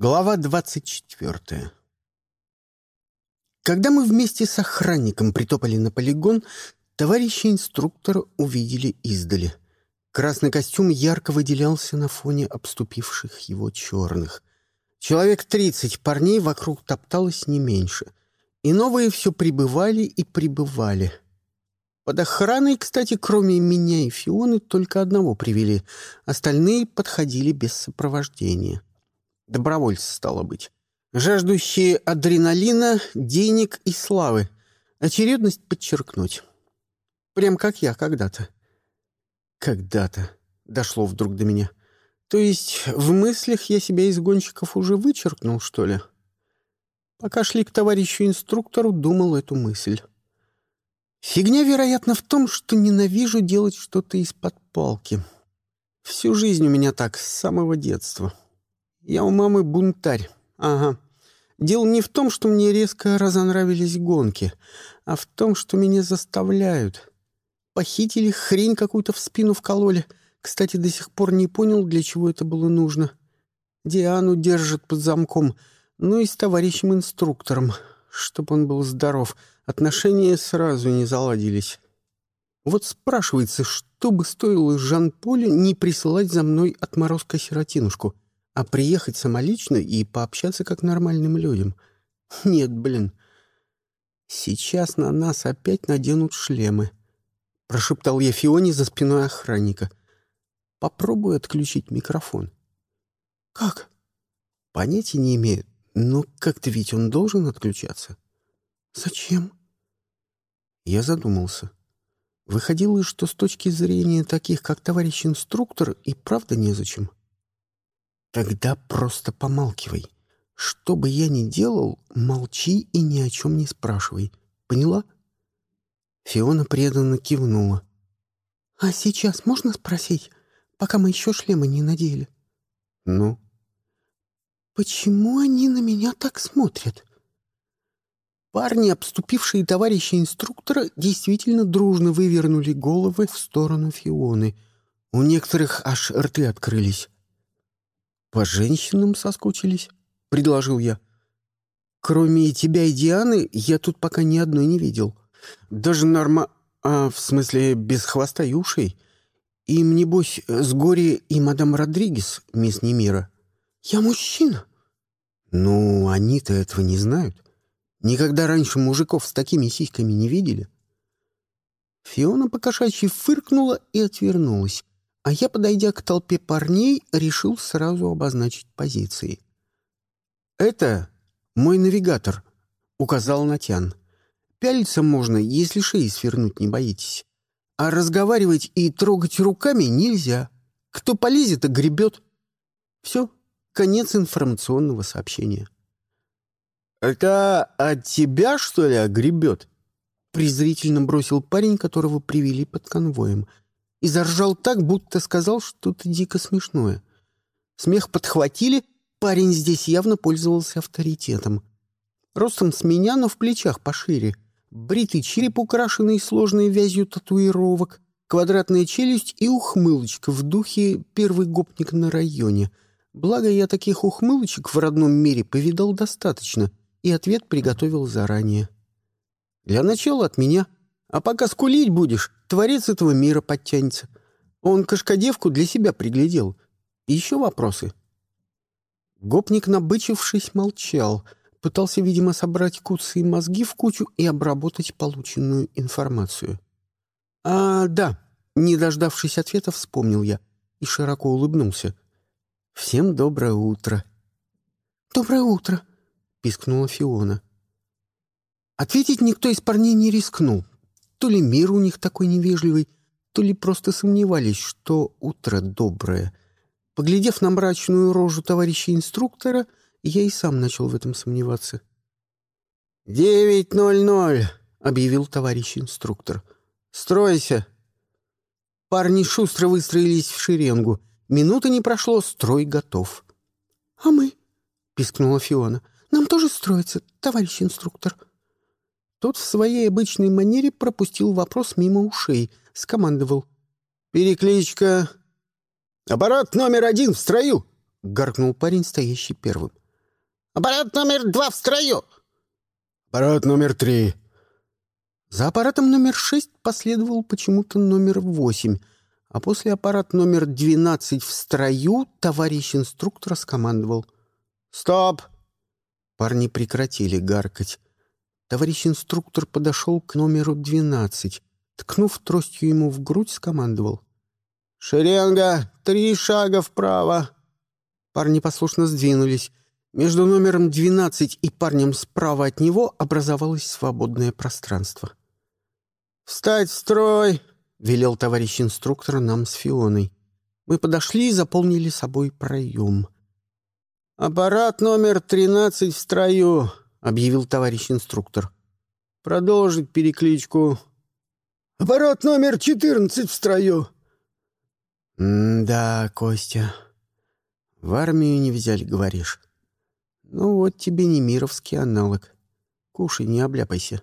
Глава двадцать четвертая. Когда мы вместе с охранником притопали на полигон, товарищи инструктора увидели издали. Красный костюм ярко выделялся на фоне обступивших его черных. Человек тридцать парней вокруг топталось не меньше. И новые все прибывали и прибывали. Под охраной, кстати, кроме меня и Фионы, только одного привели. Остальные подходили без сопровождения. Добровольцы, стало быть. Жаждущие адреналина, денег и славы. Очередность подчеркнуть. Прям как я когда-то. Когда-то. Дошло вдруг до меня. То есть в мыслях я себя из гонщиков уже вычеркнул, что ли? Пока шли к товарищу инструктору, думал эту мысль. Фигня, вероятно, в том, что ненавижу делать что-то из-под палки. Всю жизнь у меня так, с самого детства. Я у мамы бунтарь. Ага. Дело не в том, что мне резко разонравились гонки, а в том, что меня заставляют. Похитили, хрень какую-то в спину вкололи. Кстати, до сих пор не понял, для чего это было нужно. Диану держат под замком, ну и с товарищем-инструктором, чтоб он был здоров. Отношения сразу не заладились. Вот спрашивается, что бы стоило Жан-Полю не присылать за мной отморозка-сиротинушку — а приехать самолично и пообщаться как нормальным людям. Нет, блин. Сейчас на нас опять наденут шлемы. Прошептал я Фионе за спиной охранника. Попробуй отключить микрофон. Как? Понятия не имею. Но как-то ведь он должен отключаться. Зачем? Я задумался. Выходило, что с точки зрения таких, как товарищ инструктор, и правда незачем. Тогда просто помалкивай. Что бы я ни делал, молчи и ни о чем не спрашивай. Поняла? Фиона преданно кивнула. «А сейчас можно спросить, пока мы еще шлемы не надели?» «Ну?» «Почему они на меня так смотрят?» Парни, обступившие товарища инструктора, действительно дружно вывернули головы в сторону Фионы. У некоторых аж рты открылись. «По женщинам соскучились?» — предложил я. «Кроме тебя и Дианы, я тут пока ни одной не видел. Даже норма... А, в смысле, без хвоста и ушей. Им, небось, с горе и мадам Родригес, мисс Немира». «Я мужчина». «Ну, они-то этого не знают. Никогда раньше мужиков с такими сиськами не видели». Фиона покошачьи фыркнула и отвернулась. А я, подойдя к толпе парней, решил сразу обозначить позиции. «Это мой навигатор», — указал Натян. «Пялиться можно, если шеи свернуть не боитесь. А разговаривать и трогать руками нельзя. Кто полезет, и гребет. Все, конец информационного сообщения». «Это от тебя, что ли, гребет?» презрительно бросил парень, которого привели под конвоем — и заржал так, будто сказал что-то дико смешное. Смех подхватили, парень здесь явно пользовался авторитетом. Ростом с меня, но в плечах пошире. Бритый череп, украшенный сложной вязью татуировок, квадратная челюсть и ухмылочка в духе «первый гопник на районе». Благо, я таких ухмылочек в родном мире повидал достаточно, и ответ приготовил заранее. Для начала от меня — а пока скулить будешь, творец этого мира подтянется. Он кошкодевку для себя приглядел. еще вопросы?» Гопник, набычившись, молчал. Пытался, видимо, собрать куцы и мозги в кучу и обработать полученную информацию. «А, да», — не дождавшись ответа, вспомнил я и широко улыбнулся. «Всем доброе утро». «Доброе утро», — пискнула Фиона. Ответить никто из парней не рискнул. То ли мир у них такой невежливый, то ли просто сомневались, что утро доброе. Поглядев на мрачную рожу товарища инструктора, я и сам начал в этом сомневаться. «Девять ноль ноль», — объявил товарищ инструктор. «Стройся!» Парни шустро выстроились в шеренгу. Минуты не прошло, строй готов. «А мы?» — пискнула Фиона. «Нам тоже строится, товарищ инструктор». Тот в своей обычной манере пропустил вопрос мимо ушей, скомандовал. «Перекличка!» «Аппарат номер один в строю!» — гаркнул парень, стоящий первым. Аппарат номер два в строю!» «Аппарат номер три!» За аппаратом номер шесть последовал почему-то номер восемь, а после аппарат номер двенадцать в строю товарищ инструктор скомандовал. «Стоп!» Парни прекратили гаркать. Товарищ инструктор подошел к номеру двенадцать. Ткнув тростью ему в грудь, скомандовал. «Шеренга! Три шага вправо!» Парни послушно сдвинулись. Между номером двенадцать и парнем справа от него образовалось свободное пространство. «Встать в строй!» — велел товарищ инструктор нам с Фионой. Мы подошли и заполнили собой проем. «Аппарат номер тринадцать в строю», — объявил товарищ инструктор. «Продолжить перекличку». «Аппарат номер четырнадцать в строю». «Да, Костя, в армию не взяли, говоришь. Ну вот тебе не мировский аналог. Кушай, не обляпайся».